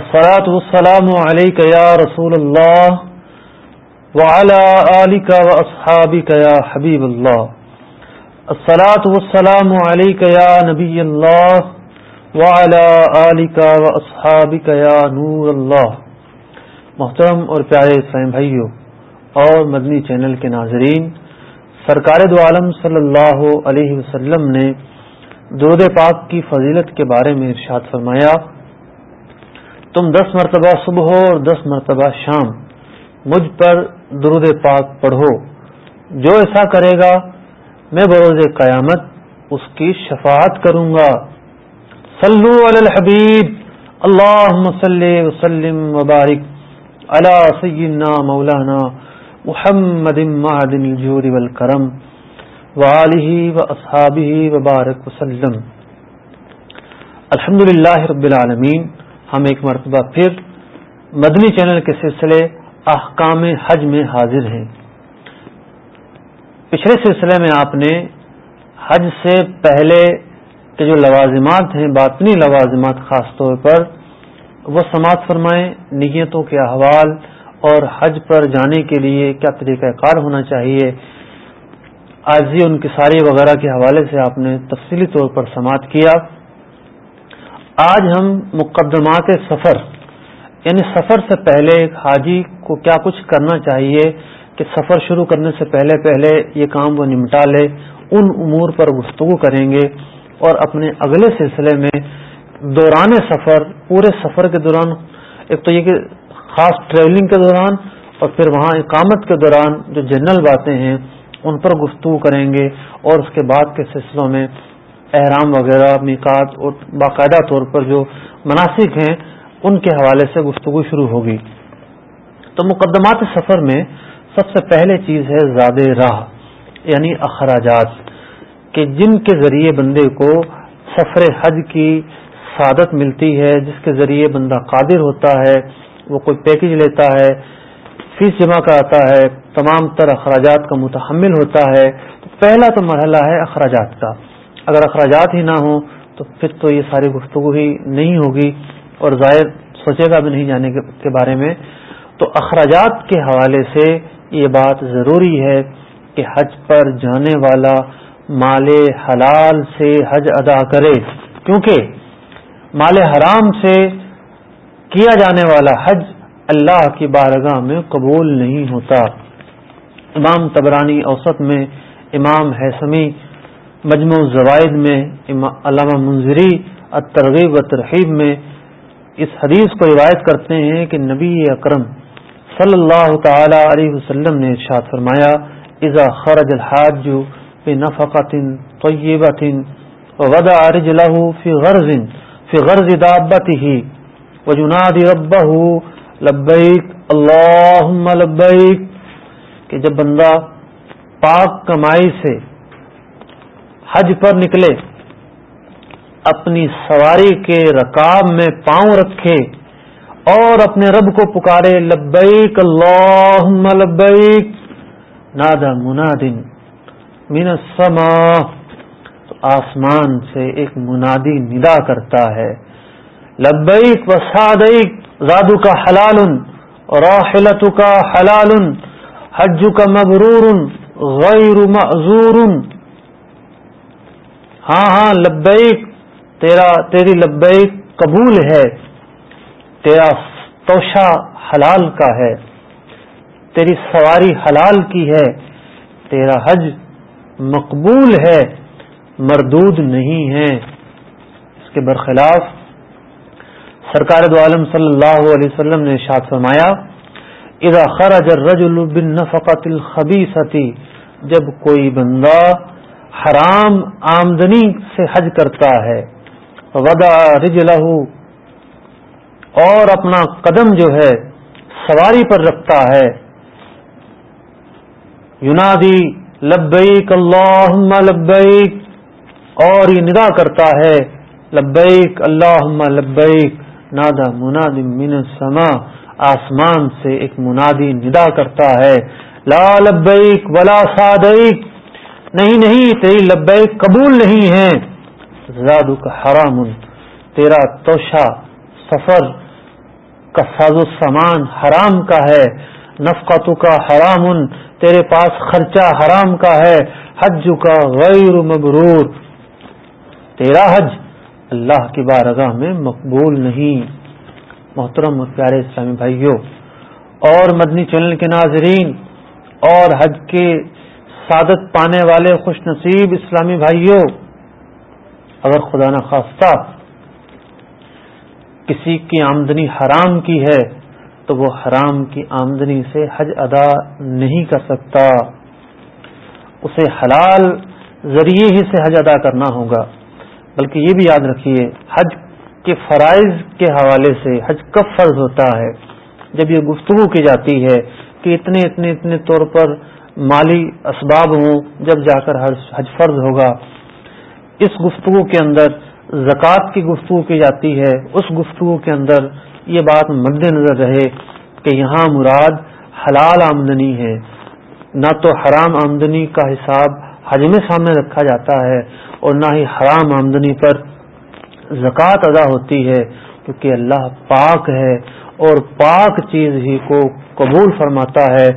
الصلاة والسلام عليك يا رسول الله وعلى آلك وأصحابك يا حبيب الله. الصلاة والسلام عليك يا نبي الله وعلى آلك وأصحابك يا نور الله. محترم اور پیارے اسلام بھائیوں اور مدنی چینل کے ناظرین، سرکار دو عالم صلی اللہ علیہ وسلم نے درود پاک کی فضیلت کے بارے میں ارشاد فرمایا۔ تم دس مرتبہ صبح اور دس مرتبہ شام۔ مجھ پر درود پاک پڑھو۔ جو ایسا کرے گا، میں بروز قیامت اس کی شفاعت کروں گا۔ صلو علی الحبیب۔ اللہ وسلم وبارک علی سیدنا مولانا محمد معدن الجور والکرم وآلہ واصحابہ وبارک وسلم۔ الحمد للہ رب العالمین۔ ہم ایک مرتبہ پھر مدنی چینل کے سلسلے احکام حج میں حاضر ہیں۔ پچھلے سلسلے میں آپ نے حج سے پہلے کے جو لوازمات ہیں، باطنی لوازمات خاص طور پر، وہ سماعت فرمائیں، نیتوں کے احوال اور حج پر جانے کے لیے کیا طریقہ کار ہونا چاہیے آجی ان کی ساری وغیرہ کے حوالے سے آپ نے تفصیلی طور پر سماعت کیا۔ آج ہم مقدمات سفر یعنی سفر سے پہلے ایک حاجی کو کیا کچھ کرنا چاہیے کہ سفر شروع کرنے سے پہلے پہلے یہ کام وہ نمٹا لے، ان امور پر گفتگو کریں گے اور اپنے اگلے سلسلے میں دوران سفر، پورے سفر کے دوران، ایک تو یہ کہ خاص ٹریولنگ کے دوران اور پھر وہاں اقامت کے دوران جو جنرل باتیں ہیں، ان پر گفتگو کریں گے اور اس کے بعد کے سلسلوں میں احرام وغیرہ میکات اور باقاعدہ طور پر جو مناسب ہیں، ان کے حوالے سے گفتگو شروع ہوگی۔ تو مقدمات سفر میں سب سے پہلے چیز ہے زیادہ راہ یعنی اخراجات، کہ جن کے ذریعے بندے کو سفر حج کی سعادت ملتی ہے، جس کے ذریعے بندہ قادر ہوتا ہے، وہ کوئی پیکج لیتا ہے، فیس جمع کراتا ہے، تمام تر اخراجات کا متحمل ہوتا ہے۔ تو پہلا تو مرحلہ ہے اخراجات کا۔ اگر اخراجات ہی نہ ہوں تو پھر تو یہ ساری گفتگو ہی نہیں ہوگی اور ظاہر سوچے گا بھی نہیں جانے کے بارے میں۔ تو اخراجات کے حوالے سے یہ بات ضروری ہے کہ حج پر جانے والا مال حلال سے حج ادا کرے۔ کیونکہ مال حرام سے کیا جانے والا حج اللہ کی بارگاہ میں قبول نہیں ہوتا۔ امام تبرانی اوسط میں امام حسمی مجموع زوائد میں علامہ منظری الترغیب و ترحیب میں اس حدیث کو روایت کرتے ہیں کہ نبی اکرم صلی اللہ تعالی علیہ وسلم نے ارشاد فرمایا، اذا خرج الحاج فی نفقت طیبت ووضع رجله فی غرز فی غرز دابته وجناد ربه لبیک، اللہم لبیک کہ جب بندہ پاک کمائی سے حج پر نکلے، اپنی سواری کے رکاب میں پاؤں رکھے اور اپنے رب کو پکارے، لبیک اللہم لبیک نادا منادن من السماء۔ تو آسمان سے ایک منادی ندا کرتا ہے، لبیک و سادیک زادو کا حلال راحلت کا حلال حج کا مبرور غیر معذور ہاں ہاں لبیک، تیرا، تیری لبیک قبول ہے، تیرا توشا حلال کا ہے، تیری سواری حلال کی ہے، تیرا حج مقبول ہے، مردود نہیں ہے۔ اس کے برخلاف سرکار دو عالم صلی اللہ علیہ وسلم نے شاد فرمایا، اذا خرج الرجل بالنفقة الخبیثة جب کوئی بندہ حرام آمدنی سے حج کرتا ہے۔ ودا رج اور اپنا قدم جو ہے سواری پر رکھتا ہے۔ یونادی لبیک اللہ لبیک اور یہ ندا کرتا ہے۔ لبیک اللہ لبیک، نادا مناد من السما، آسمان سے ایک منادی ندا کرتا ہے۔ لا لبیک ولا صادیک نہیں نہیں، تیری لبیک قبول نہیں ہے زادو کا حرام، تیرا توشا سفر کا ساز و سامان حرام کا ہے۔ نفقاتو کا حرام، تیرے پاس خرچہ حرام کا ہے۔ حج کا غیر مبرور، تیرا حج اللہ کی بارگاہ میں مقبول نہیں۔ محترم اور پیارے اسلامی بھائیوں اور مدنی چینل کے ناظرین، اور حج کے سعادت پانے والے خوش نصیب اسلامی بھائیوں، اگر خدا نخواستہ کسی کی آمدنی حرام کی ہے، تو وہ حرام کی آمدنی سے حج ادا نہیں کر سکتا۔ اسے حلال ذریعے ہی سے حج ادا کرنا ہوگا۔ بلکہ یہ بھی یاد رکھیے، حج کے فرائض کے حوالے سے حج کب فرض ہوتا ہے۔ جب یہ گفتگو کی جاتی ہے کہ اتنے اتنے اتنے طور پر مالی اسباب ہوں جب جا کر حج فرض ہوگا۔ اس گفتگو کے اندر زکوٰۃ کی گفتگو کی جاتی ہے۔ اس گفتگو کے اندر یہ بات مد نظر رہے کہ یہاں مراد حلال آمدنی ہے۔ نہ تو حرام آمدنی کا حساب حج میں سامنے رکھا جاتا ہے اور نہ ہی حرام آمدنی پر زکوٰۃ ادا ہوتی ہے، کیونکہ اللہ پاک ہے اور پاک چیز ہی کو قبول فرماتا ہے۔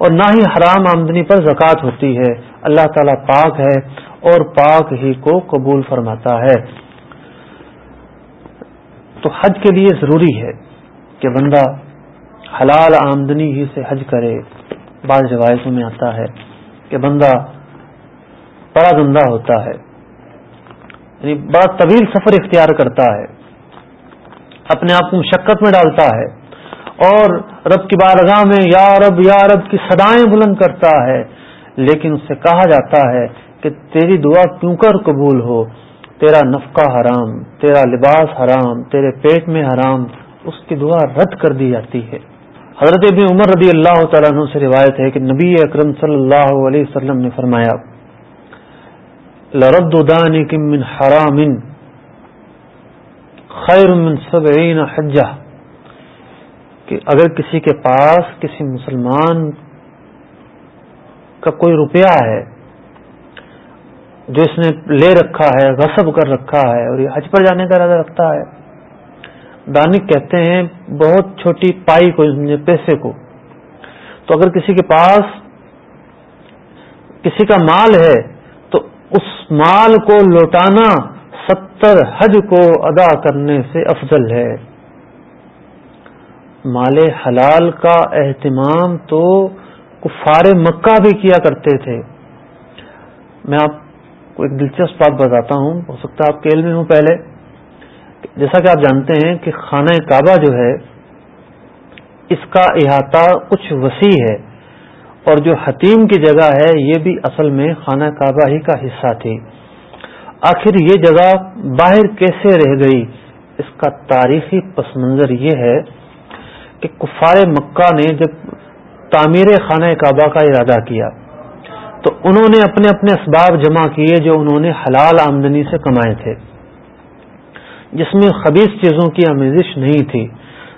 اور نہ ہی حرام آمدنی پر زکوٰۃ ہوتی ہے۔ اللہ تعالیٰ پاک ہے اور پاک ہی کو قبول فرماتا ہے۔ تو حج کے لیے ضروری ہے کہ بندہ حلال آمدنی ہی سے حج کرے۔ بعض روایتوں میں آتا ہے کہ بندہ بڑا گندا ہوتا ہے یعنی بڑا طویل سفر اختیار کرتا ہے، اپنے آپ کو مشقت میں ڈالتا ہے۔ اور رب کی بارگاہ میں یا رب یا رب کی سدائیں بلند کرتا ہے۔ لیکن اس سے کہا جاتا ہے کہ تیری دعا کیوں کر قبول ہو؟ تیرا نفقہ حرام، تیرا لباس حرام، تیرے پیٹ میں حرام، اس کی دعا رد کر دی جاتی ہے۔ حضرت ابن عمر رضی اللہ تعالیٰ عنہ سے روایت ہے کہ نبی اکرم صلی اللہ علیہ وسلم نے فرمایا، لرد من حرام، خیر من سبعین حجہ۔ کہ اگر کسی کے پاس کسی مسلمان کا کوئی روپیہ ہے جو اس نے لے رکھا ہے، غصب کر رکھا ہے اور یہ حج پر جانے کا ارادہ رکھتا ہے، دانک کہتے ہیں بہت چھوٹی پائی کو پیسے کو۔ تو اگر کسی کے پاس کسی کا مال ہے تو اس مال کو لوٹانا ستر حج کو ادا کرنے سے افضل ہے۔ مال حلال کا اہتمام تو کفار مکہ بھی کیا کرتے تھے۔ میں آپ کو ایک دلچسپ بات بتاتا ہوں، ہو سکتا ہے آپ کیل میں ہوں پہلے۔ جیسا کہ آپ جانتے ہیں کہ خانہ کعبہ جو ہے، اس کا احاطہ کچھ وسیع ہے اور جو حتیم کی جگہ ہے، یہ بھی اصل میں خانہ کعبہ ہی کا حصہ تھی۔ آخر یہ جگہ باہر کیسے رہ گئی؟ اس کا تاریخی پس منظر یہ ہے کہ کفار مکہ نے جب تعمیر خانہ کعبہ کا ارادہ کیا، تو انہوں نے اپنے اپنے اسباب جمع کیے جو انہوں نے حلال آمدنی سے کمائے تھے۔ جس میں خبیص چیزوں کی آمیزش نہیں تھی۔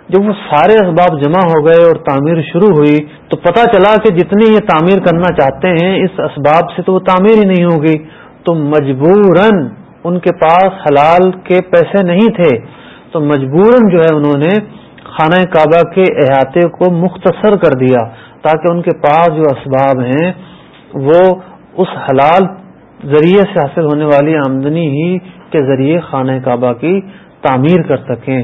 جب وہ سارے اسباب جمع ہو گئے اور تعمیر شروع ہوئی، تو پتہ چلا کہ جتنی یہ تعمیر کرنا چاہتے ہیں، اس اسباب سے تو وہ تعمیر ہی نہیں ہوگی۔ تو مجبوراً ان کے پاس حلال کے پیسے نہیں تھے۔ تو مجبوراً جو ہے انہوں نے خانہ کعبہ کے احاطے کو مختصر کر دیا تاکہ ان کے پاس جو اسباب ہیں وہ اس حلال ذریعے سے حاصل ہونے والی آمدنی ہی کے ذریعے خانہ کعبہ کی تعمیر کر سکیں۔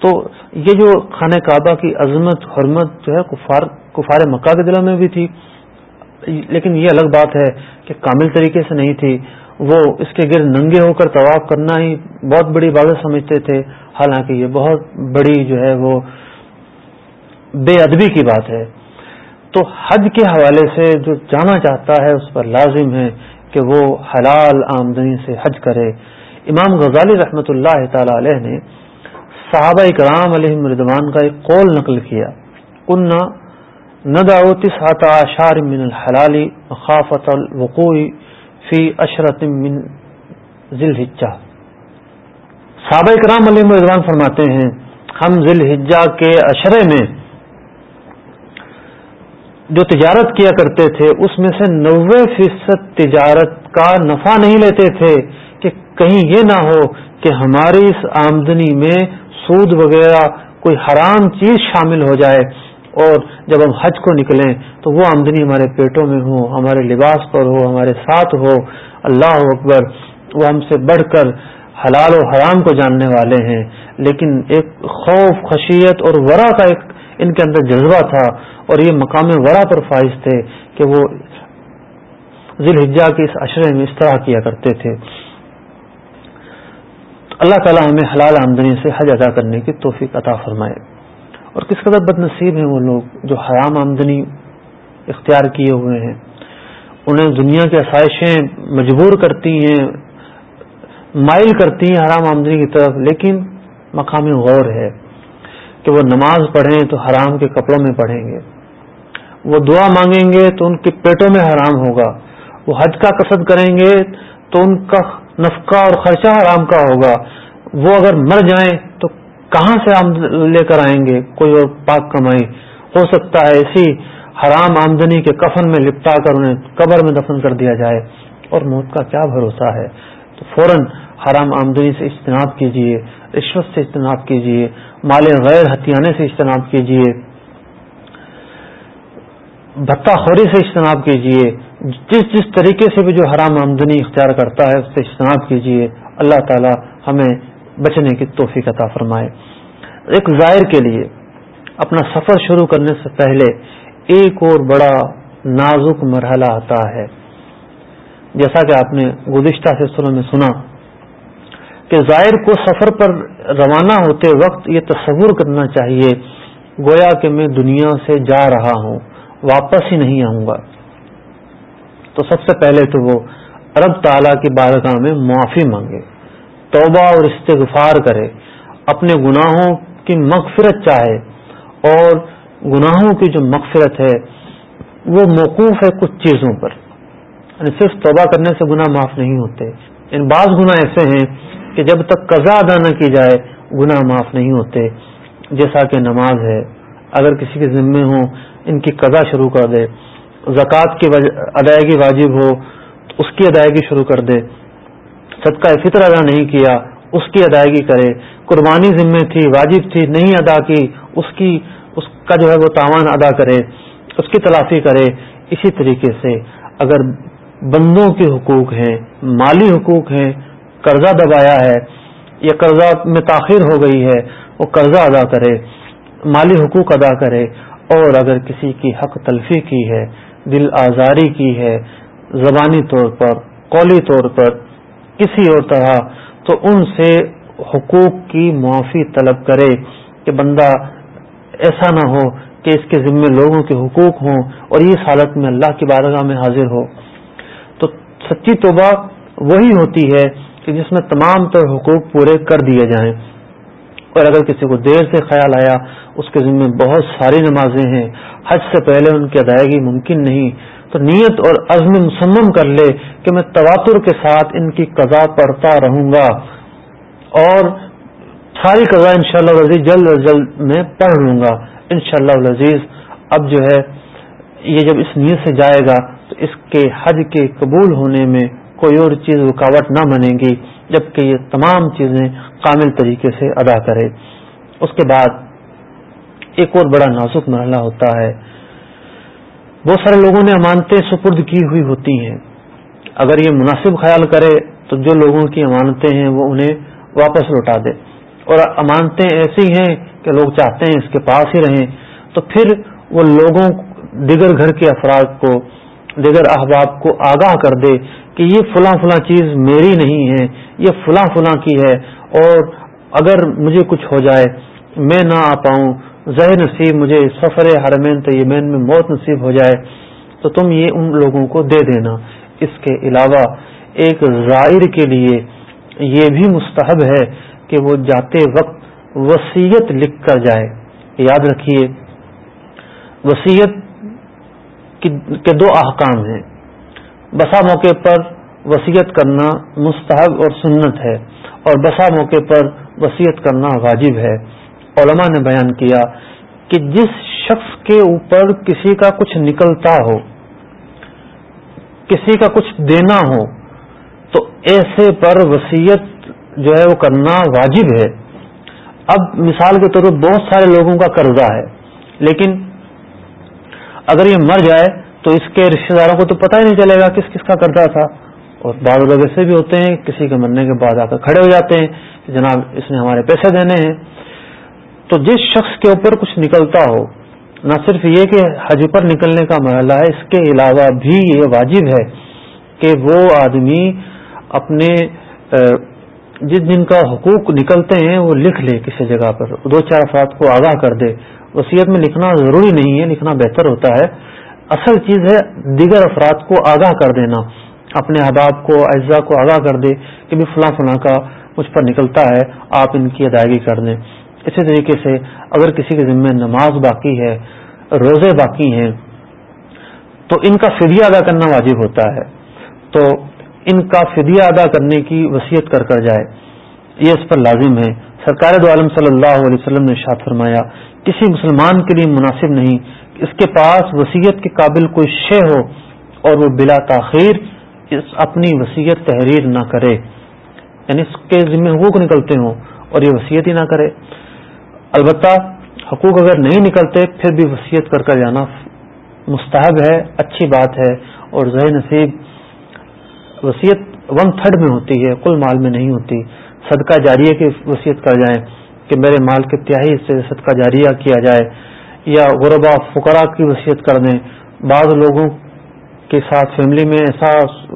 تو یہ جو خانہ کعبہ کی عظمت، حرمت جو ہے کفار کفار مکہ کے دلوں میں بھی تھی۔ لیکن یہ الگ بات ہے کہ کامل طریقے سے نہیں تھی۔ وہ اس کے گرد ننگے ہو کر طواف کرنا ہی بہت بڑی بات سمجھتے تھے۔ حالانکہ یہ بہت بڑی جو ہے وہ بے ادبی کی بات ہے۔ تو حج کے حوالے سے جو جانا چاہتا ہے، اس پر لازم ہے کہ وہ حلال آمدنی سے حج کرے۔ امام غزالی رحمۃ اللہ تعالی علیہ نے صحابہ کرام علیہ مردوان کا ایک قول نقل کیا۔ کنہ نداوتس اشار من الحلالی مخافت الوقوع فی اشرت من ذیل صحابہ کرام علیہ مردوان فرماتے ہیں، ہم ذیل کے اشرے میں جو تجارت کیا کرتے تھے، اس میں سے نوے فیصد تجارت کا نفع نہیں لیتے تھے کہ کہیں یہ نہ ہو کہ ہماری اس آمدنی میں سود وغیرہ کوئی حرام چیز شامل ہو جائے۔ اور جب ہم حج کو نکلیں تو وہ آمدنی ہمارے پیٹوں میں ہو، ہمارے لباس پر ہو، ہمارے ساتھ ہو۔ اللہ اکبر، وہ ہم سے بڑھ کر حلال و حرام کو جاننے والے ہیں، لیکن ایک خوف، خشیت اور ورا کا ایک ان کے اندر جذبہ تھا، اور یہ مقام ورا پر فائز تھے کہ وہ ذیل حجا کے اس اشرے میں اس طرح کیا کرتے تھے۔ اللہ تعالیٰ ہمیں حلال آمدنی سے حج ادا کرنے کی توفیق عطا فرمائے۔ اور کس قدر بد نصیب ہیں وہ لوگ جو حرام آمدنی اختیار کیے ہوئے ہیں۔ انہیں دنیا کی آسائشیں مجبور کرتی ہیں مائل کرتی ہیں حرام آمدنی کی طرف، لیکن مقامی غور ہے کہ وہ نماز پڑھیں تو حرام کے کپڑوں میں پڑھیں گے۔ وہ دعا مانگیں گے تو ان کے پیٹوں میں حرام ہوگا۔ وہ حج کا قصد کریں گے تو ان کا نفقہ اور خرچہ حرام کا ہوگا۔ وہ اگر مر جائیں تو کہاں سے لے کر آئیں گے؟ کوئی اور پاک کمائی۔ ہو سکتا ہے اسی حرام آمدنی کے کفن میں لپٹا کر انہیں قبر میں دفن کر دیا جائے اور موت کا کیا بھروسہ ہے؟ تو فوراً حرام آمدنی سے اجتناب کیجیے رشوت سے اجتناب کیجیے مال غیر ہتھیانے سے اجتناب کیجیے بھتا خوری سے اجتناب کیجیے جس جس طریقے سے بھی جو حرام آمدنی اختیار کرتا ہے اس سے اجتناب کیجیے اللہ تعالی ہمیں بچنے کی توفیق عطا فرمائے۔ ایک ظاہر کے لیے اپنا سفر شروع کرنے سے پہلے ایک اور بڑا نازک مرحلہ آتا ہے۔ جیسا کہ آپ نے گزشتہ سلسلوں میں سنا کہ ظاہر کو سفر پر روانہ ہوتے وقت یہ تصور کرنا چاہیے، گویا کہ میں دنیا سے جا رہا ہوں، واپس ہی نہیں آؤں گا۔ تو سب سے پہلے تو وہ عرب تعالی کی بارگاہ میں معافی مانگے، توبہ اور استغفار کرے، اپنے گناہوں کی مغفرت چاہے۔ اور گناہوں کی جو مغفرت ہے، وہ موقوف ہے کچھ چیزوں پر۔ یعنی صرف توبہ کرنے سے گناہ معاف نہیں ہوتے۔ ان بعض گناہ ایسے ہیں کہ جب تک قضا ادا نہ کی جائے، گناہ معاف نہیں ہوتے۔ جیسا کہ نماز ہے، اگر کسی کے ذمے ہوں، ان کی قضا شروع کر دے۔ زکوٰۃ کی ادائیگی واجب ہو، تو اس کی ادائیگی شروع کر دے۔ صدقہ فطر ادا نہیں کیا، اس کی ادائیگی کرے۔ قربانی ذمے تھی، واجب تھی، نہیں ادا کی، اس کی، اس کا جو ہے وہ تاوان ادا کرے، اس کی تلافی کرے۔ اسی طریقے سے اگر بندوں کے حقوق ہیں، مالی حقوق ہیں، قرضہ دبایا ہے، یا قرضہ میں تاخیر ہو گئی ہے، وہ قرضہ ادا کرے، مالی حقوق ادا کرے، اور اگر کسی کی حق تلفی کی ہے، دل آزاری کی ہے، زبانی طور پر، قولی طور پر کسی اور طرح، تو ان سے حقوق کی معافی طلب کرے کہ بندہ ایسا نہ ہو کہ اس کے ذمے لوگوں کے حقوق ہوں اور اس حالت میں اللہ کی بارگاہ میں حاضر ہو۔ سچی توبہ وہی ہوتی ہے کہ جس میں تمام تر حقوق پورے کر دیے جائیں۔ اور اگر کسی کو دیر سے خیال آیا، اس کے ذمہ بہت ساری نمازیں ہیں، حج سے پہلے ان کی ادائیگی ممکن نہیں، تو نیت اور عزم مسمم کر لے کہ میں تواتر کے ساتھ ان کی قضا پڑھتا رہوں گا۔ اور ساری قضا ان شاء اللہ عزیز جلد از جلد میں پڑھ لوں گا۔ ان شاء اللہ عزیز اب جو ہے، یہ جب اس نیت سے جائے گا اس کے حج کے قبول ہونے میں کوئی اور چیز رکاوٹ نہ بنے گی، جبکہ یہ تمام چیزیں کامل طریقے سے ادا کرے۔ اس کے بعد ایک اور بڑا نازک مرحلہ ہوتا ہے۔ بہت سارے لوگوں نے امانتیں سپرد کی ہوئی ہوتی ہیں۔ اگر یہ مناسب خیال کرے تو جو لوگوں کی امانتیں ہیں وہ انہیں واپس لوٹا دے۔ اور امانتیں ایسی ہیں کہ لوگ چاہتے ہیں اس کے پاس ہی رہیں۔ تو پھر وہ لوگوں دیگر گھر کے افراد کو دیگر احباب کو آگاہ کر دے کہ یہ فلاں فلاں چیز میری نہیں ہے، یہ فلاں فلاں کی ہے اور اگر مجھے کچھ ہو جائے، میں نہ آ پاؤں۔ ظہر نصیب مجھے سفر حرمین طیبین میں موت نصیب ہو جائے۔ تو تم یہ ان لوگوں کو دے دینا۔ اس کے علاوہ ایک ظاہر کے لیے یہ بھی مستحب ہے کہ وہ جاتے وقت وسیعت لکھ کر جائے۔ یاد رکھیے وسیعت کے دو احکام ہیں۔ بسا موقع پر وسیعت کرنا مستحب اور سنت ہے اور بسا موقع پر وسیعت کرنا واجب ہے۔ علماء نے بیان کیا کہ جس شخص کے اوپر کسی کا کچھ نکلتا ہو، کسی کا کچھ دینا ہو، تو ایسے پر وسیعت جو ہے وہ کرنا واجب ہے۔ اب مثال کے طور پر بہت سارے لوگوں کا قرضہ ہے، لیکن اگر یہ مر جائے تو اس کے رشتے داروں کو تو پتہ ہی نہیں چلے گا کس کس کا قرضہ تھا۔ اور بعض لوگ ایسے بھی ہوتے ہیں، کسی کے مرنے کے بعد آ کر کھڑے ہو جاتے ہیں کہ جناب اس نے ہمارے پیسے دینے ہیں۔ تو جس شخص کے اوپر کچھ نکلتا ہو، نہ صرف یہ کہ حج پر نکلنے کا مرحلہ ہے، اس کے علاوہ بھی یہ واجب ہے کہ وہ آدمی اپنے جس جن کا حقوق نکلتے ہیں، وہ لکھ لے کسی جگہ پر، دو چار افراد کو آگاہ کر دے۔ وصیت میں لکھنا ضروری نہیں ہے، لکھنا بہتر ہوتا ہے۔ اصل چیز ہے دیگر افراد کو آگاہ کر دینا، اپنے احباب کو اعزا کو آگاہ کر دے کہ بھی فلاں فلاں کا مجھ پر نکلتا ہے، آپ ان کی ادائیگی کر دیں۔ اسی طریقے سے اگر کسی کے ذمہ نماز باقی ہے، روزے باقی ہیں، تو ان کا فدیہ ادا کرنا واجب ہوتا ہے۔ تو ان کا فدیہ ادا کرنے کی وصیت کر کر جائے۔ یہ اس پر لازم ہے۔ سرکار دو عالم صلی اللہ علیہ وسلم نے شاد فرمایا، کسی مسلمان کے لیے مناسب نہیں اس کے پاس وسیعت کے قابل کوئی شے ہو اور وہ بلا تاخیر اس اپنی وسیعت تحریر نہ کرے۔ یعنی اس کے ذمہ حقوق نکلتے ہوں اور یہ وسیعت ہی نہ کرے۔ البتہ حقوق اگر نہیں نکلتے، پھر بھی وسیعت کر کر جانا مستحب ہے، اچھی بات ہے اور ذہن نصیب وسیعت ون تھرڈ میں ہوتی ہے، کل مال میں نہیں ہوتی۔ صدقہ جاریہ کی وصیت کر جائیں کہ میرے مال کے تہائی سے صدقہ جاریہ کیا جائے یا غربا فقرا کی وصیت کر دیں۔ بعض لوگوں کے ساتھ فیملی میں ایسا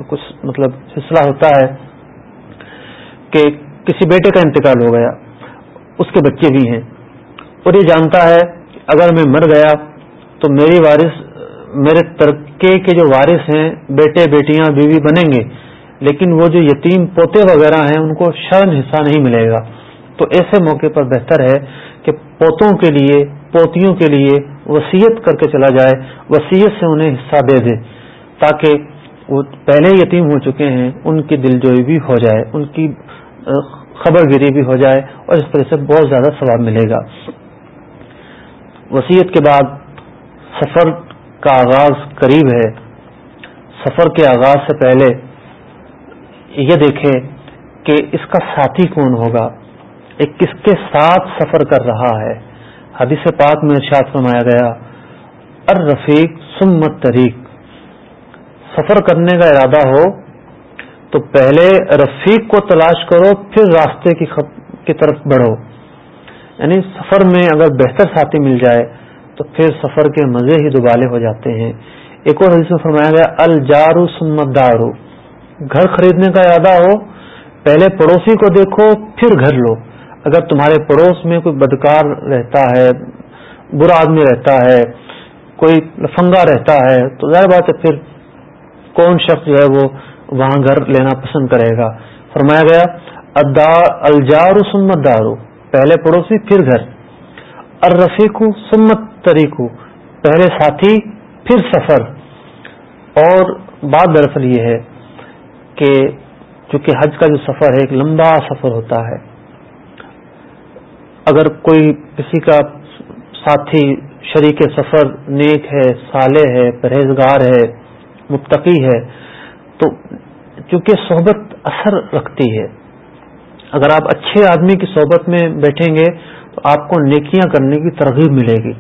کچھ مطلب سلسلہ ہوتا ہے کہ کسی بیٹے کا انتقال ہو گیا، اس کے بچے بھی ہیں۔ اور یہ جانتا ہے، اگر میں مر گیا تو میری وارث، میرے ترکے کے جو وارث ہیں، بیٹے بیٹیاں، بیوی بنیں گے۔ لیکن وہ جو یتیم پوتے وغیرہ ہیں، ان کو شرم حصہ نہیں ملے گا۔ تو ایسے موقع پر بہتر ہے کہ پوتوں کے لیے، پوتیوں کے لیے وسیعت کر کے چلا جائے وسیعت سے انہیں حصہ دے دے، تاکہ وہ پہلے یتیم ہو چکے ہیں، ان کی دل جوئی بھی ہو جائے، ان کی خبر گیری بھی ہو جائے اور اس طرح سے بہت زیادہ ثواب ملے گا۔ وسیعت کے بعد سفر کا آغاز قریب ہے۔ سفر کے آغاز سے پہلے یہ دیکھیں کہ اس کا ساتھی کون ہوگا؟ ایک کس کے ساتھ سفر کر رہا ہے؟ حدیث پاک میں ارشاد فرمایا گیا ار رفیق سمت طریق سفر کرنے کا ارادہ ہو تو پہلے رفیق کو تلاش کرو، پھر راستے کی خب... کی طرف بڑھو۔ یعنی سفر میں اگر بہتر ساتھی مل جائے تو پھر سفر کے مزے ہی دوبالے ہو جاتے ہیں۔ ایک اور حدیث میں فرمایا گیا، الجارو سمت دارو گھر خریدنے کا ارادہ ہو، پہلے پڑوسی کو دیکھو، پھر گھر لو۔ اگر تمہارے پڑوس میں کوئی بدکار رہتا ہے، برا آدمی رہتا ہے، کوئی لفنگا رہتا ہے، تو ظاہر بات ہے پھر کون شخص جو ہے وہ وہاں گھر لینا پسند کرے گا؟ فرمایا گیا الجار سمت دارو پہلے پڑوسی، پھر گھر۔ الرفیق سمت طریق پہلے ساتھی، پھر سفر۔ اور بات دراصل یہ ہے کہ چونکہ حج کا جو سفر ہے، ایک لمبا سفر ہوتا ہے۔ اگر کوئی کسی کا ساتھی شریک سفر نیک ہے، صالح ہے، پرہیزگار ہے، متقی ہے، تو چونکہ صحبت اثر رکھتی ہے۔ اگر آپ اچھے آدمی کی صحبت میں بیٹھیں گے، تو آپ کو نیکیاں کرنے کی ترغیب ملے گی۔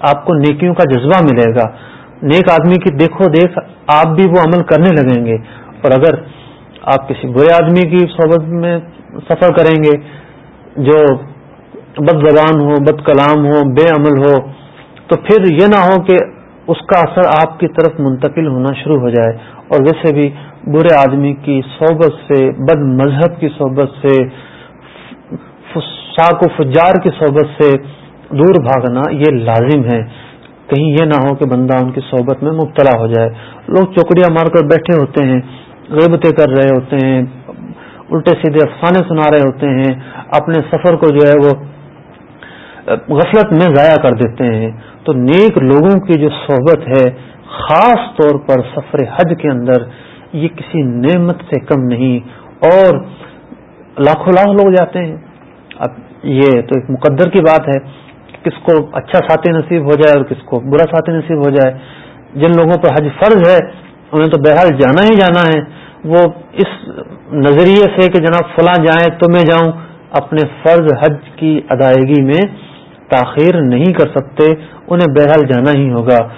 آپ کو نیکیوں کا جذبہ ملے گا۔ نیک آدمی کی دیکھو دیکھ، آپ بھی وہ عمل کرنے لگیں گے۔ اور اگر آپ کسی برے آدمی کی صحبت میں سفر کریں گے جو بد زبان ہو، بد کلام ہو، بے عمل ہو، تو پھر یہ نہ ہو کہ اس کا اثر آپ کی طرف منتقل ہونا شروع ہو جائے۔ اور ویسے بھی برے آدمی کی صحبت سے، بد مذہب کی صحبت سے فساق و فجار کی صحبت سے دور بھاگنا یہ لازم ہے۔ کہیں یہ نہ ہو کہ بندہ ان کی صحبت میں مبتلا ہو جائے۔ لوگ چوکڑیاں مار کر بیٹھے ہوتے ہیں۔ غیبتیں کر رہے ہوتے ہیں، الٹے سیدھے افسانے سنا رہے ہوتے ہیں، اپنے سفر کو جو ہے وہ غفلت میں ضائع کر دیتے ہیں۔ تو نیک لوگوں کی جو صحبت ہے، خاص طور پر سفر حج کے اندر، یہ کسی نعمت سے کم نہیں۔ اور لاکھوں لاکھ لوگ جاتے ہیں۔ اب یہ تو ایک مقدر کی بات ہے، کس کو اچھا ساتھی نصیب ہو جائے اور کس کو برا ساتھی نصیب ہو جائے۔ جن لوگوں پر حج فرض ہے انہیں تو بہرحال جانا ہی جانا ہے۔ وہ اس نظریے سے کہ جناب فلاں جائیں تو میں جاؤں، اپنے فرض حج کی ادائیگی میں تاخیر نہیں کر سکتے، انہیں بہرحال جانا ہی ہوگا۔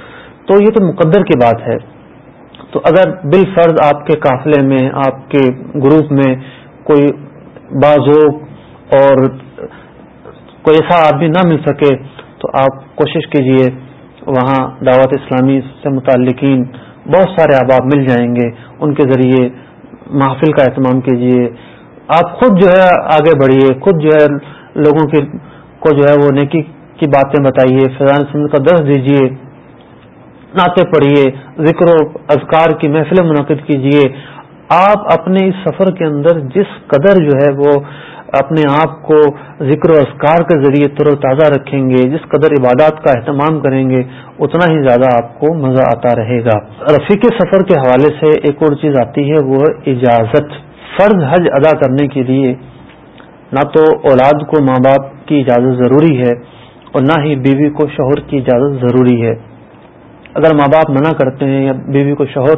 تو یہ تو مقدر کی بات ہے۔ تو اگر بال فرض آپ کے قافلے میں، آپ کے گروپ میں کوئی بازوق اور کوئی ایسا آدمی نہ مل سکے، تو آپ کوشش کیجیے وہاں دعوت اسلامی سے متعلقین بہت سارے احباب مل جائیں گے، ان کے ذریعے محفل کا اہتمام کیجیے آپ خود جو ہے آگے بڑھیے خود جو ہے لوگوں کی کو جو ہے وہ نیکی کی باتیں بتائیے فضان سند کا درس دیجیے نعتیں پڑھیے ذکر و اذکار کی محفلیں منعقد کیجیے آپ اپنے اس سفر کے اندر جس قدر جو ہے وہ اپنے آپ کو ذکر و اذکار کے ذریعے تر و تازہ رکھیں گے، جس قدر عبادات کا اہتمام کریں گے، اتنا ہی زیادہ آپ کو مزہ آتا رہے گا۔ رفیق سفر کے حوالے سے ایک اور چیز آتی ہے، وہ اجازت۔ فرض حج ادا کرنے کے لیے نہ تو اولاد کو ماں باپ کی اجازت ضروری ہے اور نہ ہی بیوی کو شوہر کی اجازت ضروری ہے۔ اگر ماں باپ منع کرتے ہیں یا بیوی کو شوہر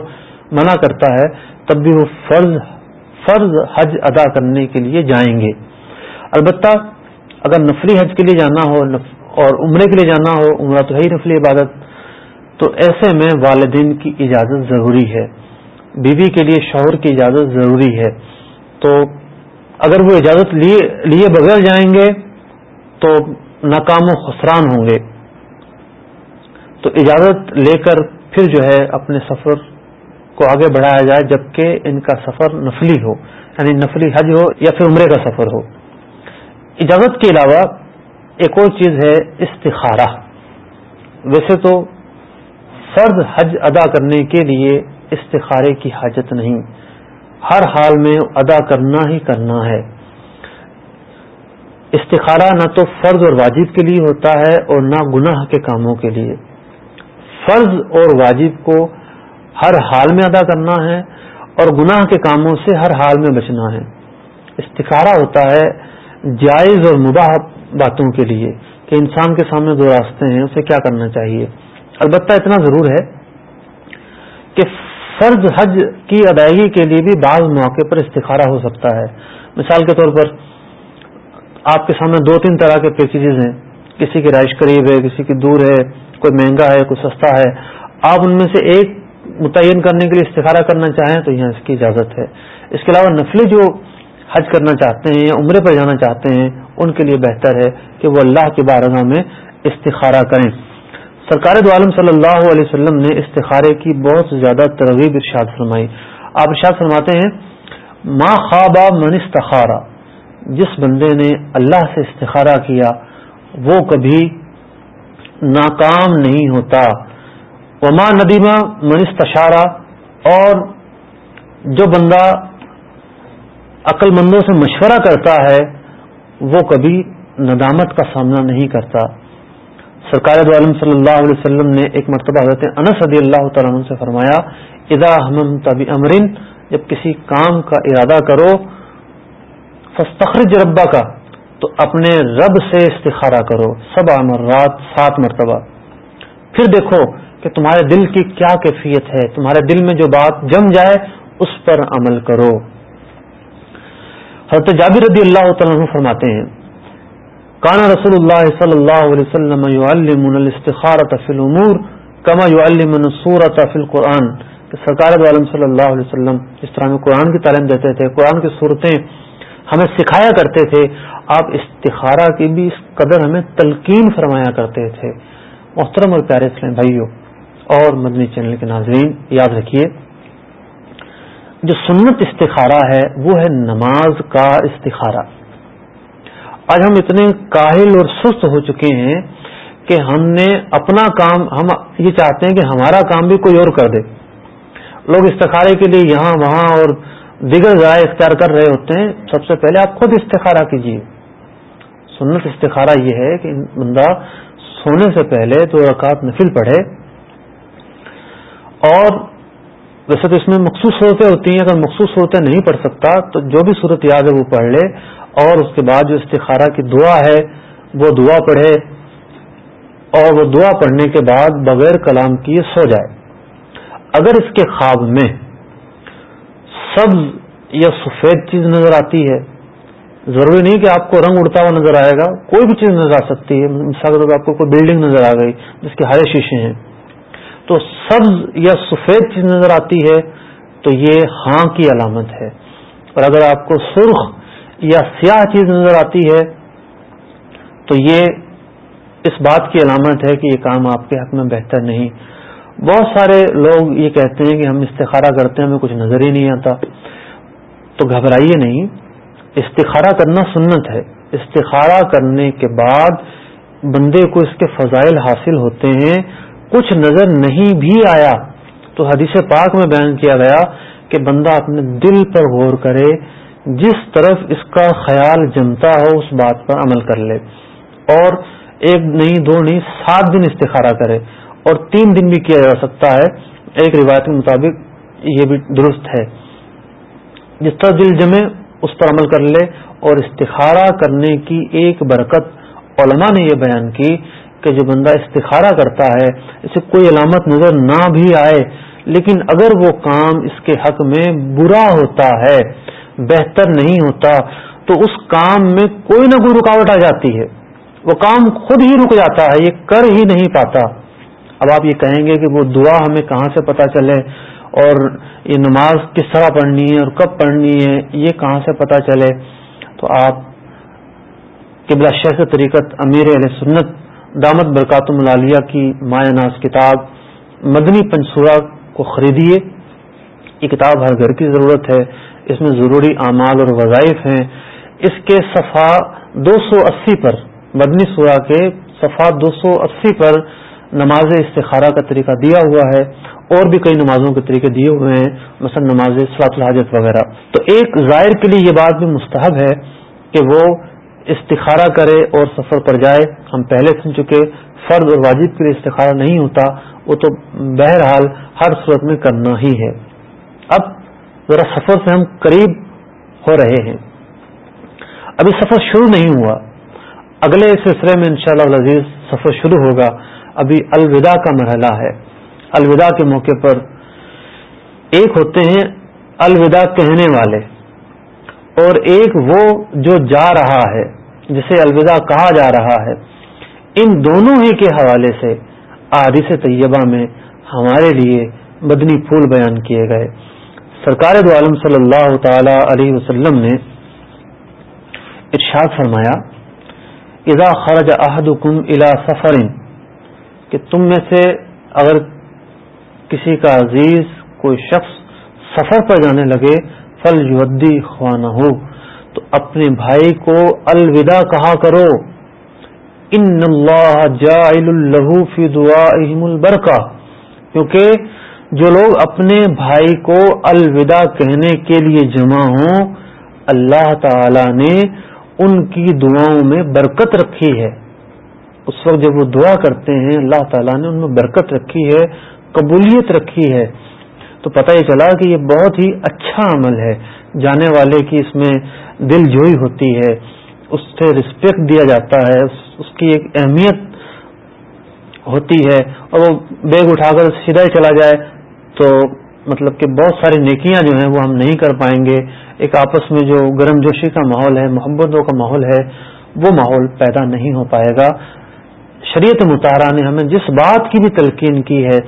منع کرتا ہے، تب بھی وہ فرض فرض حج ادا کرنے کے لیے جائیں گے۔ البتہ اگر نفلی حج کے لیے جانا ہو اور عمرے کے لیے جانا ہو، عمرہ تو ہے ہی نفلی عبادت، تو ایسے میں والدین کی اجازت ضروری ہے۔ بیوی کے لیے شوہر کی اجازت ضروری ہے۔ تو اگر وہ اجازت لیے بغیر جائیں گے تو ناکام و خسران ہوں گے۔ تو اجازت لے کر پھر جو ہے اپنے سفر کو آگے بڑھایا جائے جبکہ ان کا سفر نفلی ہو یعنی نفلی حج ہو یا پھر عمرے کا سفر ہو۔ اجازت کے علاوہ ایک اور چیز ہے استخارہ۔ ویسے تو فرض حج ادا کرنے کے لیے استخارے کی حاجت نہیں، ہر حال میں ادا کرنا ہی کرنا ہے۔ استخارہ نہ تو فرض اور واجب کے لیے ہوتا ہے اور نہ گناہ کے کاموں کے لیے۔ فرض اور واجب کو ہر حال میں ادا کرنا ہے اور گناہ کے کاموں سے ہر حال میں بچنا ہے۔ استخارہ ہوتا ہے جائز اور مباح باتوں کے لیے کہ انسان کے سامنے دو راستے ہیں، اسے کیا کرنا چاہیے؟ البتہ اتنا ضرور ہے کہ فرض حج کی ادائیگی کے لیے بھی بعض مواقع پر استخارہ ہو سکتا ہے۔ مثال کے طور پر آپ کے سامنے دو تین طرح کے پیکیجز ہیں۔ کسی کی رائش قریب ہے، کسی کی دور ہے، کوئی مہنگا ہے، کوئی سستا ہے۔ آپ ان میں سے ایک متعین کرنے کے لیے استخارہ کرنا چاہیں تو یہاں اس کی اجازت ہے۔ اس کے علاوہ نفلی جو حج کرنا چاہتے ہیں یا عمرے پر جانا چاہتے ہیں، ان کے لیے بہتر ہے کہ وہ اللہ کے بارگاہ میں استخارہ کریں۔ سرکار دو عالم صلی اللہ علیہ وسلم نے استخارے کی بہت زیادہ ترغیب ارشاد فرمائی۔ آپ ارشاد فرماتے ہیں، ما خوابہ من استخارہ جس بندے نے اللہ سے استخارہ کیا، وہ کبھی ناکام نہیں ہوتا۔ وما ندیمہ منستشارہ اور جو بندہ عقل مندوں سے مشورہ کرتا ہے، وہ کبھی ندامت کا سامنا نہیں کرتا۔ سرکار دو عالم صلی اللہ علیہ وسلم نے ایک مرتبہ حضرت انس رضی اللہ تعالیٰ عنہ سے فرمایا ادا ہم تبھی امرن جب کسی کام کا ارادہ کرو فستخرج ربا کا تو اپنے رب سے استخارہ کرو۔ سب امرات سات مرتبہ۔ پھر دیکھو کہ تمہارے دل کی کیا کیفیت ہے؟ تمہارے دل میں جو بات جم جائے، اس پر عمل کرو۔ حضرت جابر رضی اللہ تعالیٰ فرماتے ہیں کانا رسول اللہ صلی اللہ علیہ وسلم فی الامور کما یعلمن سورت فی القرآن. کہ سرکار عالم صلی اللہ علیہ وسلم اس طرح میں قرآن کی تعلیم دیتے تھے، قرآن کی صورتیں ہمیں سکھایا کرتے تھے، آپ استخارہ کی بھی اس قدر ہمیں تلقین فرمایا کرتے تھے۔ محترم اور پیارے اسلام بھائیوں اور مدنی چینل کے ناظرین، یاد رکھیے، جو سنت استخارہ ہے، وہ ہے نماز کا استخارہ۔ آج ہم اتنے کاہل اور سست ہو چکے ہیں کہ ہم نے اپنا کام، ہم یہ چاہتے ہیں کہ ہمارا کام بھی کوئی اور کر دے۔ لوگ استخارے کے لیے یہاں، وہاں اور دیگر ذرائع اختیار کر رہے ہوتے ہیں۔ سب سے پہلے آپ خود استخارہ کیجیے سنت استخارہ یہ ہے کہ بندہ سونے سے پہلے تو رکعت نفل پڑھے۔ اور ویسے تو اس میں مخصوص صورتیں ہوتی ہیں، اگر مخصوص صورتیں نہیں پڑھ سکتا، تو جو بھی صورت یاد ہے وہ پڑھ لے۔ اور اس کے بعد جو استخارہ کی دعا ہے، وہ دعا پڑھے۔ اور وہ دعا پڑھنے کے بعد بغیر کلام کیے سو جائے۔ اگر اس کے خواب میں سبز یا سفید چیز نظر آتی ہے، ضروری نہیں کہ آپ کو رنگ اڑتا ہوا نظر آئے گا، کوئی بھی چیز نظر آ سکتی ہے۔ مثال کے طور پر آپ کو کوئی بلڈنگ نظر آ گئی، جس کے ہرے شیشے ہیں۔ تو سبز یا سفید چیز نظر آتی ہے، تو یہ ہاں کی علامت ہے۔ اور اگر آپ کو سرخ یا سیاہ چیز نظر آتی ہے، تو یہ اس بات کی علامت ہے کہ یہ کام آپ کے حق میں بہتر نہیں۔ بہت سارے لوگ یہ کہتے ہیں کہ ہم استخارہ کرتے ہیں، ہمیں کچھ نظر ہی نہیں آتا۔ تو گھبرائیے نہیں۔ استخارہ کرنا سنت ہے۔ استخارہ کرنے کے بعد بندے کو اس کے فضائل حاصل ہوتے ہیں۔ کچھ نظر نہیں بھی آیا تو حدیث پاک میں بیان کیا گیا کہ بندہ اپنے دل پر غور کرے، جس طرف اس کا خیال جمتا ہو، اس بات پر عمل کر لے۔ اور ایک نہیں، دو نہیں، سات دن استخارہ کرے۔ اور تین دن بھی کیا جا سکتا ہے۔ ایک روایت کے مطابق یہ بھی درست ہے۔ جس طرح دل جمے، اس پر عمل کر لے۔ اور استخارہ کرنے کی ایک برکت علماء نے یہ بیان کی کہ جو بندہ استخارہ کرتا ہے، اسے کوئی علامت نظر نہ بھی آئے، لیکن اگر وہ کام اس کے حق میں برا ہوتا ہے، بہتر نہیں ہوتا، تو اس کام میں کوئی نہ کوئی رکاوٹ آ جاتی ہے۔ وہ کام خود ہی رک جاتا ہے، یہ کر ہی نہیں پاتا۔ اب آپ یہ کہیں گے کہ وہ دعا ہمیں کہاں سے پتا چلے اور یہ نماز کس طرح پڑھنی ہے اور کب پڑھنی ہے، یہ کہاں سے پتا چلے۔ تو آپ قبلہ شیخ طریقت امیر علیہ سنت دامت برکات ملالیہ کی مایا ناز کتاب مدنی پنصورہ کو خریدیے۔ یہ کتاب ہر گھر کی ضرورت ہے۔ اس میں ضروری اعمال اور وظائف ہیں۔ اس کے صفحہ دو سو اسی پر، مدنی سورہ کے صفحہ دو سو اسی پر نماز استخارہ کا طریقہ دیا ہوا ہے۔ اور بھی کئی نمازوں کے طریقے دیے ہوئے ہیں، مثلا نماز سلاط الحاجت وغیرہ۔ تو ایک ظاہر کے لیے یہ بات بھی مستحب ہے کہ وہ استخارہ کرے اور سفر پر جائے۔ ہم پہلے سن چکے فرد اور واجب کے لیے استخارہ نہیں ہوتا۔ وہ تو بہرحال ہر صورت میں کرنا ہی ہے۔ اب ذرا سفر سے ہم قریب ہو رہے ہیں۔ ابھی سفر شروع نہیں ہوا۔ اگلے سلسلے میں انشاءاللہ شاء عزیز سفر شروع ہوگا۔ ابھی الوداع کا مرحلہ ہے۔ الوداع کے موقع پر ایک ہوتے ہیں الوداع کہنے والے۔ اور ایک وہ جو جا رہا ہے۔ جسے الوداع کہا جا رہا ہے، ان دونوں ہی کے حوالے سے عادث طیبہ میں ہمارے لیے مدنی پھول بیان کیے گئے۔ سرکار دو عالم صلی اللہ تعالی علیہ وسلم نے ارشاد فرمایا، اذا خرج احدکم الى سفرن کہ تم میں سے اگر کسی کا عزیز کوئی شخص سفر پر جانے لگے فل یودی خوانہ ہو تو اپنے بھائی کو الوداع کہا کرو۔ ان اللہ جائل الہو فی دعا البرکا کیونکہ جو لوگ اپنے بھائی کو الوداع کہنے کے لیے جمع ہوں، اللہ تعالی نے ان کی دعاؤں میں برکت رکھی ہے۔ اس وقت جب وہ دعا کرتے ہیں، اللہ تعالیٰ نے ان میں برکت رکھی ہے، قبولیت رکھی ہے۔ تو پتہ یہ چلا کہ یہ بہت ہی اچھا عمل ہے۔ جانے والے کی اس میں دل جوئی ہوتی ہے، اس سے رسپیکٹ دیا جاتا ہے، اس کی ایک اہمیت ہوتی ہے۔ اور وہ بیگ اٹھا کر سیدھا ہی چلا جائے تو مطلب کہ بہت ساری نیکیاں جو ہیں وہ ہم نہیں کر پائیں گے۔ ایک آپس میں جو گرم جوشی کا ماحول ہے، محبتوں کا ماحول ہے، وہ ماحول پیدا نہیں ہو پائے گا۔ شریعت مطالعہ نے ہمیں جس بات کی بھی تلقین کی ہے،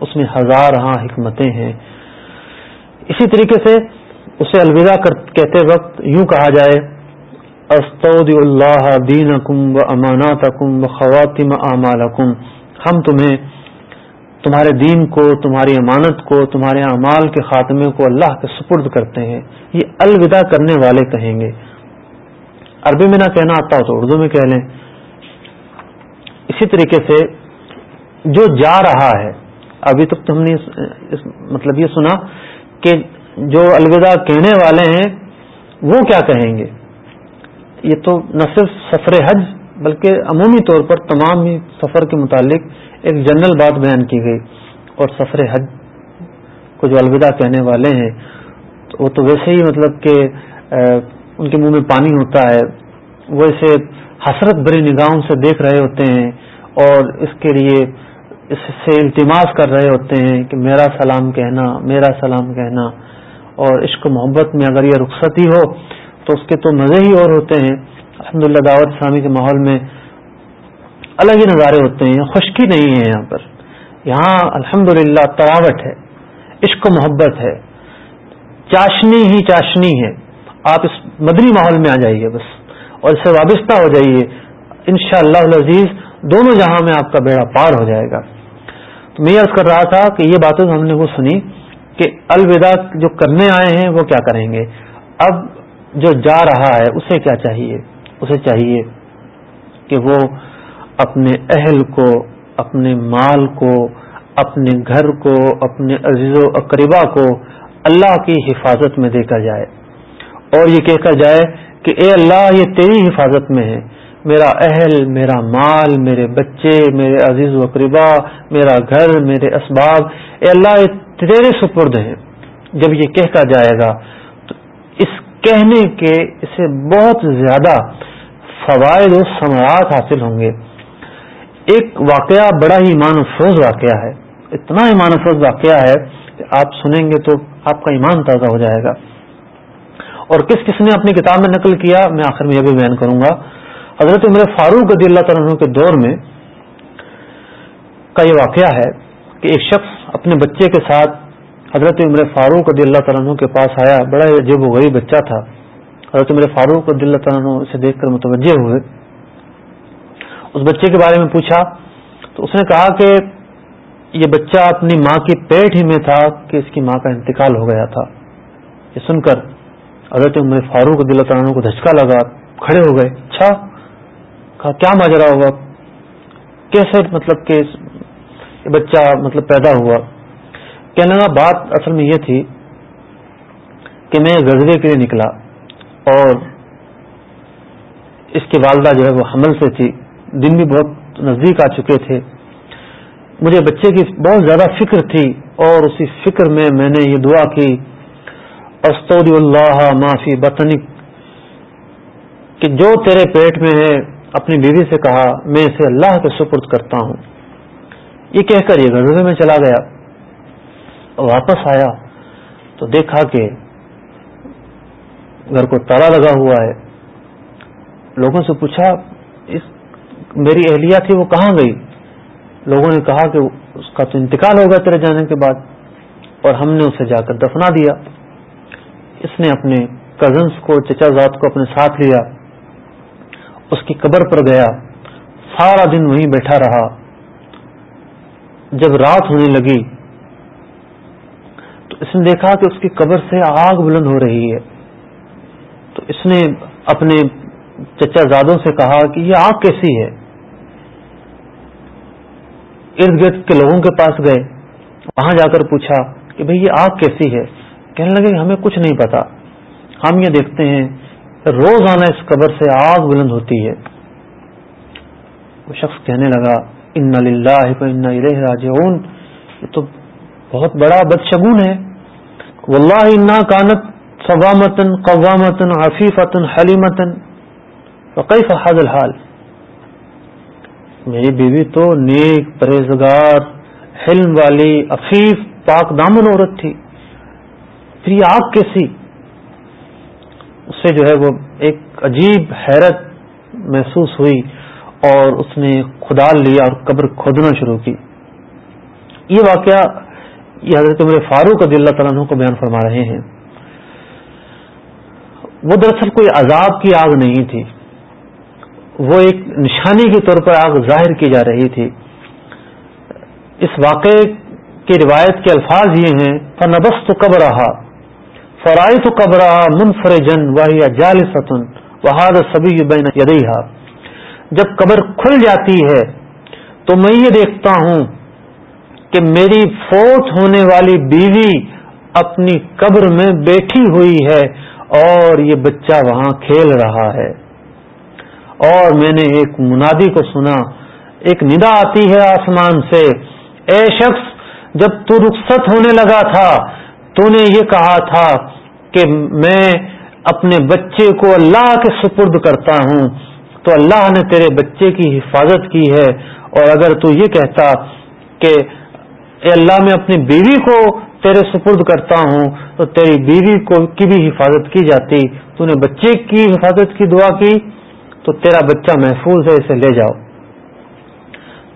اس میں ہزار ہاں حکمتیں ہیں۔ اسی طریقے سے اسے الوداع کہتے وقت یوں کہا جائے استعود اللہ دین کم و امانات کم و خواتین اعمال ہم تمہیں، تمہارے دین کو، تمہاری امانت کو، تمہارے اعمال کے خاتمے کو اللہ کے سپرد کرتے ہیں۔ یہ الوداع کرنے والے کہیں گے۔ عربی میں نہ کہنا آتا ہو تو اردو میں کہہ لیں۔ اسی طریقے سے جو جا رہا ہے، ابھی تک تو ہم نے مطلب یہ سنا کہ جو الوداع کہنے والے ہیں، وہ کیا کہیں گے؟ یہ تو نہ صرف سفر حج، بلکہ عمومی طور پر تمام ہی سفر کے متعلق ایک جنرل بات بیان کی گئی۔ اور سفر حج کو جو الوداع کہنے والے ہیں، وہ تو ویسے ہی مطلب کہ ان کے منہ میں پانی ہوتا ہے۔ وہ اسے حسرت بری نگاہوں سے دیکھ رہے ہوتے ہیں اور اس کے لیے اس سے التماس کر رہے ہوتے ہیں کہ میرا سلام کہنا، میرا سلام کہنا۔ اور عشق و محبت میں اگر یہ رخصتی ہو تو اس کے تو مزے ہی اور ہوتے ہیں۔ الحمد للہ دعوت اسلامی کے ماحول میں الگ ہی نظارے ہوتے ہیں خشکی نہیں ہے یہاں پر۔ یہاں الحمد للہ تراوٹ ہے، عشق و محبت ہے۔ چاشنی ہی چاشنی ہے۔ آپ اس مدنی ماحول میں آ جائیے بس، اور اس سے وابستہ ہو جائیے۔ ان شاء اللہ عزیز دونوں جہاں میں آپ کا بیڑا پار ہو جائے گا۔ تو میں عرض کر رہا تھا کہ یہ باتیں ہم نے وہ سنی۔ کہ الوداع جو کرنے آئے ہیں وہ کیا کریں گے؟ اب جو جا رہا ہے، اسے کیا چاہیے؟ اسے چاہیے کہ وہ اپنے اہل کو، اپنے مال کو، اپنے گھر کو، اپنے عزیز و اقربا کو اللہ کی حفاظت میں دے کر جائے۔ اور یہ کہہ کر جائے کہ اے اللہ، یہ تیری حفاظت میں ہے۔ میرا اہل، میرا مال، میرے بچے، میرے عزیز و اقربا، میرا گھر، میرے اسباب، اے اللہ، یہ تیرے سپرد ہیں۔ جب یہ کہہ کر جائے گا، تو اس کہنے کے اسے بہت زیادہ فوائد و ثمرات حاصل ہوں گے۔ ایک واقعہ بڑا ہی ایمان افروز واقعہ ہے۔ اتنا ایمان افروز واقعہ ہے کہ آپ سنیں گے تو آپ کا ایمان تازہ ہو جائے گا۔ اور کس کس نے اپنی کتاب میں نقل کیا، میں آخر میں یہ بھی بیان کروں گا۔ حضرت عمر فاروق رضی اللہ تعالیٰ کے دور میں کا یہ واقعہ ہے۔ کہ ایک شخص اپنے بچے کے ساتھ حضرت عمر فاروق رضی اللہ تعالیٰ کے پاس آیا، بڑا عجیب و غریب بچہ تھا۔ حضرت عمر فاروق رضی اللہ تعالیٰ اسے دیکھ کر متوجہ ہوئے۔ اس بچے کے بارے میں پوچھا، تو اس نے کہا کہ یہ بچہ اپنی ماں کی پیٹ ہی میں تھا کہ اس کی ماں کا انتقال ہو گیا تھا۔ یہ سن کر حضرت عمر فاروق دل تعالیٰ کو دھچکا لگا، کھڑے ہو گئے۔ اچھا کہا، کیا ماجرا ہوا کیسے مطلب کہ بچہ مطلب پیدا ہوا۔ کہنے لگا بات اصل میں یہ تھی کہ میں غزبے کے لیے نکلا اور اس کی والدہ جو ہے وہ حمل سے تھی۔ دن بھی بہت نزدیک آ چکے تھے۔ مجھے بچے کی بہت زیادہ فکر تھی اور اسی فکر میں میں نے یہ دعا کی استودی اللہ معافی بطنک، کہ جو تیرے پیٹ میں ہے، اپنی بیوی سے کہا، میں اسے اللہ کے سپرد کرتا ہوں۔ یہ کہہ کر یہ غزبے میں چلا گیا واپس آیا تو دیکھا کہ گھر کو تالا لگا ہوا ہے۔ لوگوں سے پوچھا، اس میری اہلیہ تھی، وہ کہاں گئی؟ لوگوں نے کہا کہ اس کا تو انتقال ہوگا تیرے جانے کے بعد، اور ہم نے اسے جا کر دفنا دیا۔ اس نے اپنے کزنس کو، چچا زاد کو اپنے ساتھ لیا۔ اس کی قبر پر گیا۔ سارا دن وہیں بیٹھا رہا۔ جب رات ہونے لگی تو اس نے دیکھا کہ اس کی قبر سے آگ بلند ہو رہی ہے۔ تو اس نے اپنے چچا زادوں سے کہا کہ یہ آگ کیسی ہے؟ ارد گرد کے لوگوں کے پاس گئے۔ وہاں جا کر پوچھا کہ بھئی یہ آگ کیسی ہے؟ کہنے لگے ہمیں کچھ نہیں پتا۔ ہم یہ دیکھتے ہیں روزانہ اس قبر سے آگ بلند ہوتی ہے۔ وہ شخص کہنے لگا ان ان راجعون یہ تو بہت بڑا بدشگون ہے۔ واللہ انا کانت صوامتن قوامتن عفیفتن حلیمتن فقیف حاض الحال میری بیوی تو نیک، پرہیزگار حلم والی، عفیف، پاک دامن عورت تھی۔ پھر یہ آگ کیسی? اس سے جو ہے وہ ایک عجیب حیرت محسوس ہوئی۔ اور اس نے خدال لیا اور قبر کھودنا شروع کی۔ یہ واقعہ یہ حضرت عمر فاروق عدی اللہ تعالیٰ کو بیان فرما رہے ہیں۔ وہ دراصل کوئی عذاب کی آگ نہیں تھی۔ وہ ایک نشانی کے طور پر آگ ظاہر کی جا رہی تھی۔ اس واقعے کی روایت کے الفاظ یہ ہیں، فنبست تو کب رہا فرائی تو قبر منفر جن واہ جال ستن وہاد سبھی بین یدیہ جب قبر کھل جاتی ہے، تو میں یہ دیکھتا ہوں کہ میری فوت ہونے والی بیوی اپنی قبر میں بیٹھی ہوئی ہے اور یہ بچہ وہاں کھیل رہا ہے۔ اور میں نے ایک منادی کو سنا، ایک ندا آتی ہے آسمان سے، اے شخص، جب تو رخصت ہونے لگا تھا، تو نے یہ کہا تھا کہ میں اپنے بچے کو اللہ کے سپرد کرتا ہوں۔ تو اللہ نے تیرے بچے کی حفاظت کی ہے اور اگر تو یہ کہتا کہ اے اللہ میں اپنی بیوی کو تیرے سپرد کرتا ہوں، تو تیری بیوی کو کی بھی حفاظت کی جاتی۔ تو نے بچے کی حفاظت کی دعا کی، تو تیرا بچہ محفوظ ہے، اسے لے جاؤ۔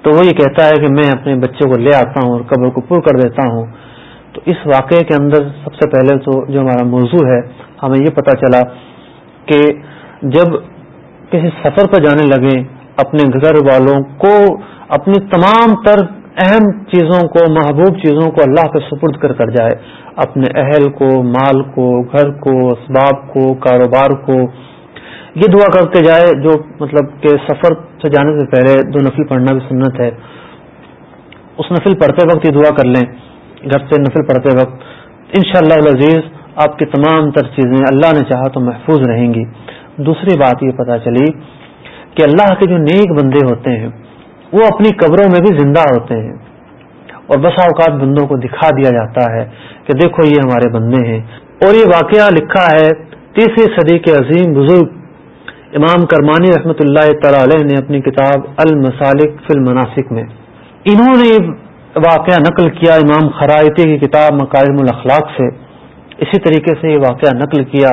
تو وہ یہ کہتا ہے کہ میں اپنے بچے کو لے آتا ہوں اور قبر کو پر کر دیتا ہوں۔ تو اس واقعے کے اندر سب سے پہلے تو جو ہمارا موضوع ہے، ہمیں یہ پتا چلا کہ جب کسی سفر پر جانے لگے اپنے گھر والوں کو، اپنی تمام تر اہم چیزوں کو، محبوب چیزوں کو اللہ پہ سپرد کر کر جائے۔ اپنے اہل کو، مال کو، گھر کو، اسباب کو، کاروبار کو۔ یہ دعا کرتے جائے جو مطلب کہ سفر سے جانے سے پہلے دو نفل پڑھنا بھی سنت ہے۔ اس نفل پڑھتے وقت یہ دعا کر لیں، گھر سے نفل پڑھتے وقت۔ ان شاء اللہ عزیز، آپ کی تمام تر چیزیں اللہ نے چاہا تو محفوظ رہیں گی۔ دوسری بات یہ پتا چلی کہ اللہ کے جو نیک بندے ہوتے ہیں، وہ اپنی قبروں میں بھی زندہ ہوتے ہیں۔ اور بسا اوقات بندوں کو دکھا دیا جاتا ہے کہ دیکھو یہ ہمارے بندے ہیں۔ اور یہ واقعہ لکھا ہے، تیسری صدی کے عظیم بزرگ امام کرمانی رحمۃ اللہ تعالی علیہ نے اپنی کتاب المسالک فی المناسک میں۔ انہوں نے واقعہ نقل کیا امام خرائطی کی کتاب مکارم الاخلاق سے۔ اسی طریقے سے یہ واقعہ نقل کیا۔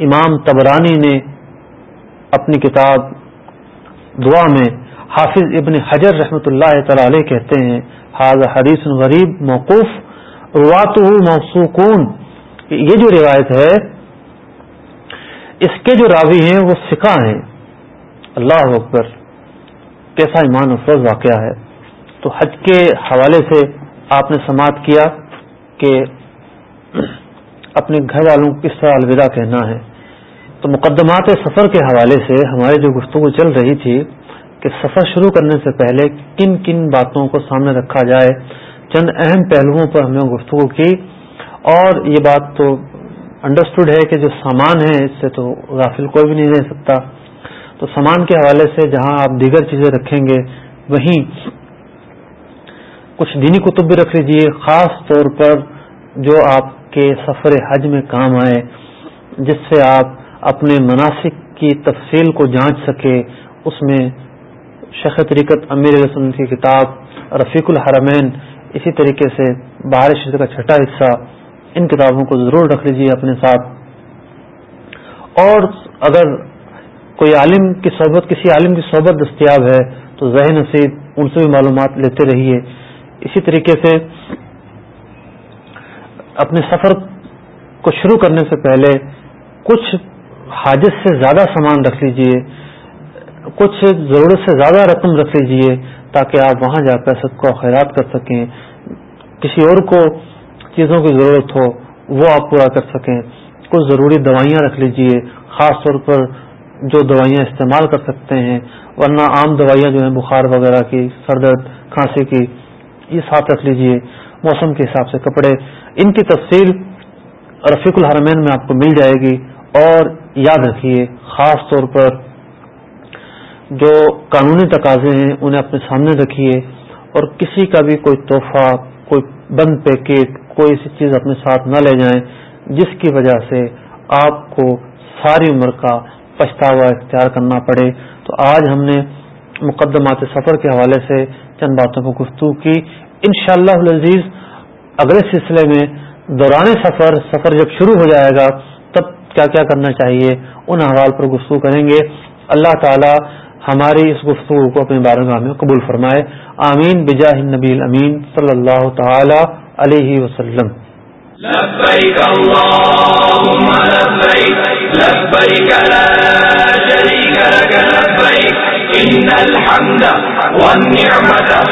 امام تبرانی نے اپنی کتاب دعا میں حافظ ابن حجر رحمۃ اللہ تعالی علیہ کہتے ہیں حاض حدیث غریب، موقوف روات موسوکون یہ جو روایت ہے، اس کے جو راوی ہیں، وہ سکھا ہیں۔ اللہ اکبر، کیسا ایمان افروز واقعہ ہے۔ تو حج کے حوالے سے آپ نے سماعت کیا کہ اپنے گھر والوں کو کس طرح الوداع کہنا ہے۔ تو مقدمات سفر کے حوالے سے ہماری جو گفتگو چل رہی تھی کہ سفر شروع کرنے سے پہلے کن کن باتوں کو سامنے رکھا جائے، چند اہم پہلوؤں پر ہم نے گفتگو کی، اور یہ بات تو انڈرسٹوڈ ہے کہ جو سامان ہے اس سے تو غافل کوئی بھی نہیں رہ سکتا۔ تو سامان کے حوالے سے جہاں آپ دیگر چیزیں رکھیں گے، وہیں کچھ دینی کتب بھی رکھ لیجیے خاص طور پر جو آپ کے سفر حج میں کام آئے، جس سے آپ اپنے مناسب کی تفصیل کو جانچ سکے، اس میں شیخ طریقت امیر علیہ کی کتاب رفیق الحرمین، اسی طریقے سے باہر شرط کا چھٹا حصہ، ان کتابوں کو ضرور رکھ لیجیے اپنے ساتھ۔ اور اگر کوئی عالم کی صحبت، کسی عالم کی صحبت دستیاب ہے، تو ذہن نصیب ان سے بھی معلومات لیتے رہیے۔ اسی طریقے سے اپنے سفر کو شروع کرنے سے پہلے کچھ حاجت سے زیادہ سامان رکھ لیجیے، کچھ ضرورت سے زیادہ رقم رکھ لیجیے تاکہ آپ وہاں جا کر سب کو خیرات کر سکیں۔ کسی اور کو چیزوں کی ضرورت ہو، وہ آپ پورا کر سکیں۔ کچھ ضروری دوائیاں رکھ لیجیے، خاص طور پر جو دوائیاں استعمال کر سکتے ہیں، ورنہ عام دوائیاں جو ہیں، بخار وغیرہ کی سر درد کھانسی کی، یہ ساتھ رکھ لیجیے۔ موسم کے حساب سے کپڑے، ان کی تفصیل رفیق الحرمین میں آپ کو مل جائے گی اور یاد رکھیے، خاص طور پر جو قانونی تقاضے ہیں، انہیں اپنے سامنے رکھیے اور کسی کا بھی کوئی تحفہ، کوئی بند پیکٹ کوئی ایسی چیز اپنے ساتھ نہ لے جائیں، جس کی وجہ سے آپ کو ساری عمر کا پچھتاوا اختیار کرنا پڑے۔ تو آج ہم نے مقدمات سفر کے حوالے سے چند باتوں کو گفتگو کی۔ ان شاء اللہ عزیز اگلے سلسلے میں دوران سفر سفر جب شروع ہو جائے گا کیا کیا کرنا چاہیے، ان حوال پر گفتگو کریں گے۔ اللہ تعالی ہماری اس گفتگو کو اپنے بارگاہ میں قبول فرمائے۔ آمین۔ بجاہ نبی امین صلی اللہ تعالی علیہ وسلم۔ لبيك اللهم لبيك لبيك لا شريك لك لبيك إن الحمد والنعمة